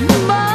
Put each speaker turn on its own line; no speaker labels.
My